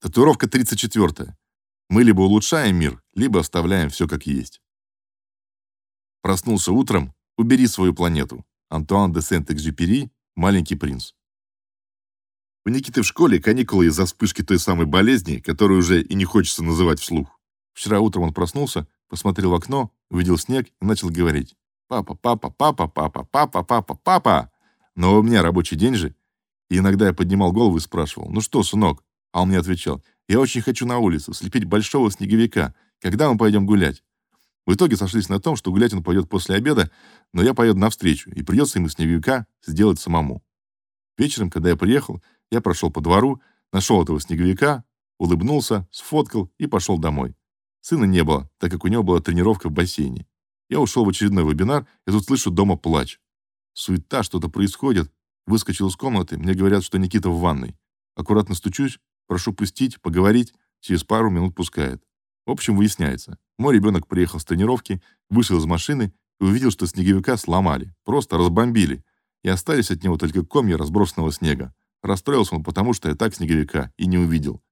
Татуировка 34. Мы либо улучшаем мир, либо оставляем все как есть. Проснулся утром, убери свою планету. Антуан де Сент-Экзюпери, Маленький принц. У Никиты в школе каникулы из-за вспышки той самой болезни, которую уже и не хочется называть вслух. Вчера утром он проснулся, посмотрел в окно, увидел снег и начал говорить: "Папа, папа, папа, папа, папа, папа, папа". Но у меня рабочий день же, и иногда я поднимал голову и спрашивал: "Ну что, сынок?" А он мне отвечал: "Я очень хочу на улицу слепить большого снеговика. Когда мы пойдем гулять?" В итоге сошлись на том, что гулять он пойдет после обеда, но я поеду навстречу, и придется ему снеговика сделать самому. Вечером, когда я приехал, я прошел по двору, нашел этого снеговика, улыбнулся, сфоткал и пошел домой. Сына не было, так как у него была тренировка в бассейне. Я ушел в очередной вебинар, и тут слышу дома плач. Суета, что-то происходит. Выскочил из комнаты, мне говорят, что Никита в ванной. Аккуратно стучусь, прошу пустить, поговорить, через пару минут пускает. В общем, выясняется. Мой ребенок приехал с тренировки, вышел из машины и увидел, что снеговика сломали, просто разбомбили, и остались от него только комья разбросанного снега. Расстроился он потому, что я так снеговика и не увидел.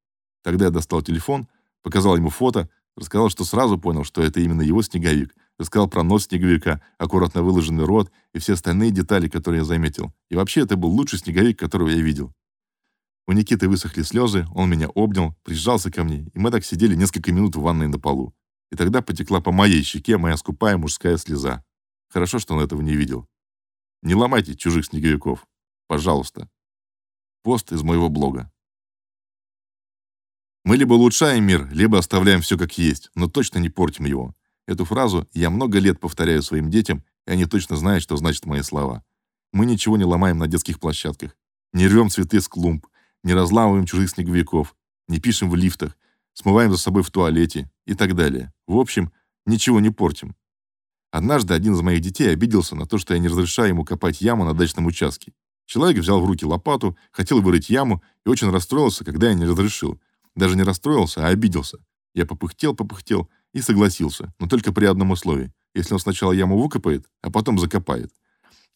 Тогда я достал телефон, показал ему фото, рассказал, что сразу понял, что это именно его снеговик, рассказал про нос снеговика, аккуратно выложенный рот и все остальные детали, которые я заметил. И вообще это был лучший снеговик, которого я видел. У Никиты высохли слезы, он меня обнял, прижался ко мне, и мы так сидели несколько минут в ванной на полу. И тогда потекла по моей щеке моя скупая мужская слеза. Хорошо, что он этого не видел. Не ломайте чужих снеговиков. Пожалуйста. Пост из моего блога. Мы либо улучшаем мир, либо оставляем все как есть, но точно не портим его. Эту фразу я много лет повторяю своим детям, и они точно знают, что значат мои слова. Мы ничего не ломаем на детских площадках, не рвем цветы с клумб, не разламываем чужих снеговиков, не пишем в лифтах, смываем за собой в туалете и так далее. В общем, ничего не портим. Однажды один из моих детей обиделся на то, что я не разрешаю ему копать яму на дачном участке. Человек взял в руки лопату, хотел вырыть яму и очень расстроился, когда я не разрешил. Даже не расстроился, а обиделся. Я попыхтел, попыхтел и согласился, но только при одном условии. Если он сначала яму выкопает, а потом закопает.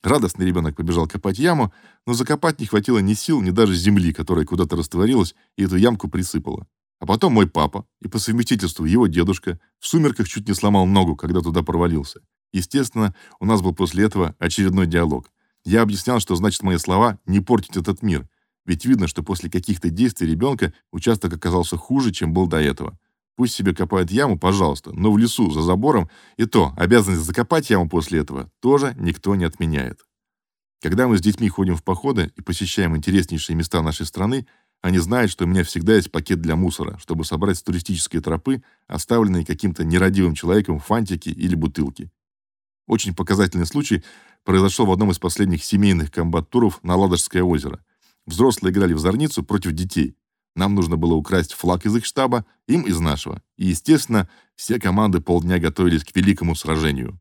Радостный ребенок побежал копать яму, но закопать не хватило ни сил, ни даже земли, которая куда-то растворилась и эту ямку присыпала. А потом мой папа, и по совместительству его дедушка, в сумерках чуть не сломал ногу, когда туда провалился. Естественно, у нас был после этого очередной диалог. Я объяснял, что значит мои слова «не портить этот мир», ведь видно, что после каких-то действий ребенка участок оказался хуже, чем был до этого. Пусть себе копают яму, пожалуйста, но в лесу, за забором, и то обязанность закопать яму после этого тоже никто не отменяет. Когда мы с детьми ходим в походы и посещаем интереснейшие места нашей страны, они знают, что у меня всегда есть пакет для мусора, чтобы собрать с туристической тропы оставленные каким-то нерадивым человеком фантики или бутылки. Очень показательный случай произошел в одном из последних семейных комбат-туров на Ладожское озеро. Взрослые играли в зорницу против детей, нам нужно было украсть флаг из их штаба, им из нашего. И, естественно, все команды полдня готовились к великому сражению.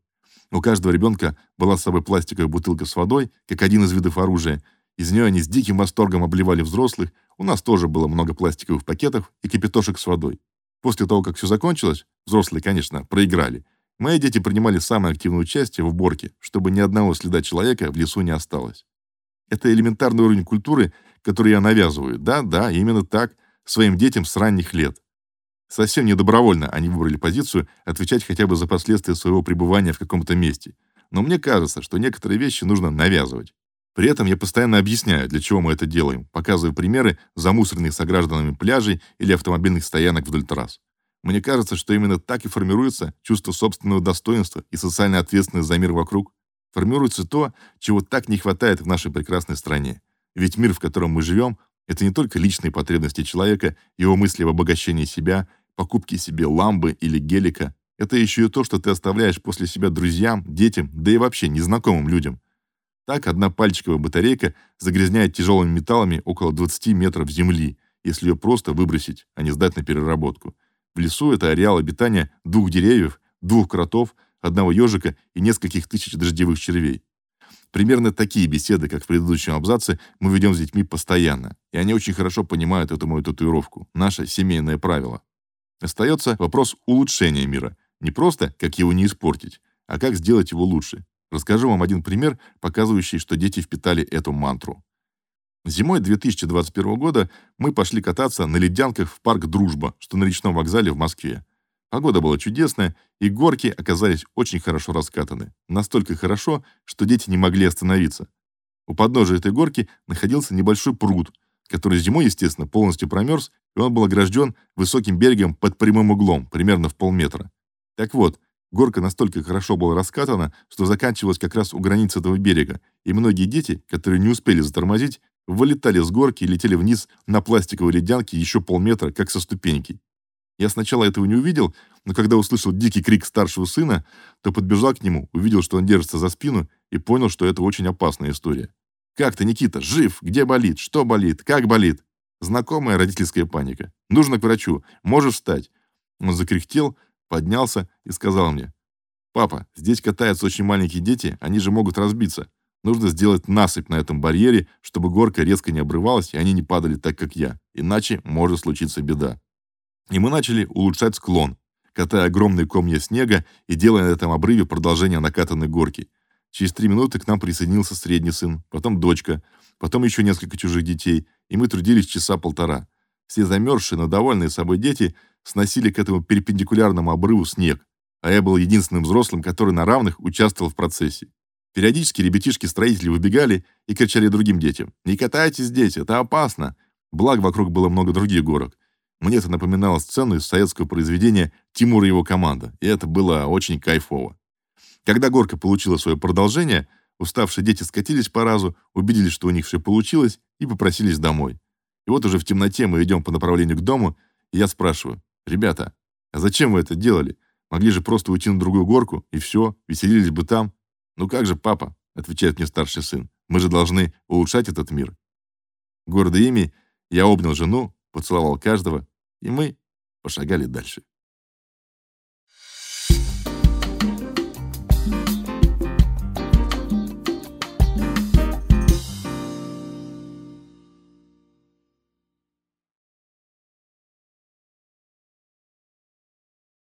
У каждого ребенка была с собой пластиковая бутылка с водой, как один из видов оружия. Из нее они с диким восторгом обливали взрослых. У нас тоже было много пластиковых пакетов и кипятошек с водой. После того, как все закончилось, взрослые, конечно, проиграли. Мои дети принимали самое активное участие в уборке, чтобы ни одного следа человека в лесу не осталось. Это элементарный уровень культуры, который я навязываю. Да, да, именно так, своим детям с ранних лет. Совсем не добровольно они выбрали позицию отвечать хотя бы за последствия своего пребывания в каком-то месте. Но мне кажется, что некоторые вещи нужно навязывать. При этом я постоянно объясняю, для чего мы это делаем, показывая примеры замусоренных согражданами пляжей или автомобильных стоянок вдоль трасс. Мне кажется, что именно так и формируется чувство собственного достоинства и социальная ответственность за мир вокруг. Формируется то, чего так не хватает в нашей прекрасной стране. Ведь мир, в котором мы живем, это не только личные потребности человека, его мысли об обогащении себя, покупке себе ламбы или гелика. Это еще и то, что ты оставляешь после себя друзьям, детям, да и вообще незнакомым людям. Так одна пальчиковая батарейка загрязняет тяжелыми металлами около 20 метров земли, если ее просто выбросить, а не сдать на переработку. В лесу это ареал обитания двух деревьев, двух кротов, одного ежика и нескольких тысяч дождевых червей. Примерно такие беседы, как в предыдущем абзаце, мы ведем с детьми постоянно, и они очень хорошо понимают эту мою татуировку, наше семейное правило. Остается вопрос улучшения мира. Не просто, как его не испортить, а как сделать его лучше. Расскажу вам один пример, показывающий, что дети впитали эту мантру. Зимой 2021 года мы пошли кататься на ледянках в парк Дружба, что на речном вокзале в Москве. Погода была чудесная, и горки оказались очень хорошо раскатаны. Настолько хорошо, что дети не могли остановиться. У подножия этой горки находился небольшой пруд, который зимой, естественно, полностью промерз, и он был огражден высоким берегом под прямым углом, примерно в полметра. Так вот, горка настолько хорошо была раскатана, что заканчивалась как раз у границы этого берега, и многие дети, которые не успели затормозить, вылетали с горки и летели вниз на пластиковой ледянке еще полметра, как со ступеньки. Я сначала этого не увидел, но когда услышал дикий крик старшего сына, то подбежал к нему, увидел, что он держится за спину и понял, что это очень опасная история. «Как ты, Никита? Жив? Где болит? Что болит? Как болит?» Знакомая родительская паника. «Нужно к врачу. Можешь встать». Он закряхтел, поднялся и сказал мне, «Папа, здесь катаются очень маленькие дети, они же могут разбиться. Нужно сделать насыпь на этом барьере, чтобы горка резко не обрывалась, и они не падали так, как я. Иначе может случиться беда. И мы начали улучшать склон, катая огромные комья снега и делая на этом обрыве продолжение накатанной горки. Через три минуты к нам присоединился средний сын, потом дочка, потом еще несколько чужих детей, и мы трудились часа полтора. Все замерзшие, но довольные собой дети сносили к этому перпендикулярному обрыву снег, а я был единственным взрослым, который на равных участвовал в процессе. Периодически ребятишки-строители выбегали и кричали другим детям: "Не катайтесь здесь, это опасно". Благо вокруг было много других горок. Мне это напоминало сцену из советского произведения Тимур и его команда, и это было очень кайфово. Когда горка получила свое продолжение, уставшие дети скатились по разу, убедились, что у них все получилось, и попросились домой. И вот уже в темноте мы идем по направлению к дому, и я спрашиваю: "Ребята, а зачем вы это делали? Могли же просто уйти на другую горку и все, веселились бы там". «Ну как же, папа?» — отвечает мне старший сын. «Мы же должны улучшать этот мир». Гордо ими я обнял жену, поцеловал каждого, и мы пошагали дальше.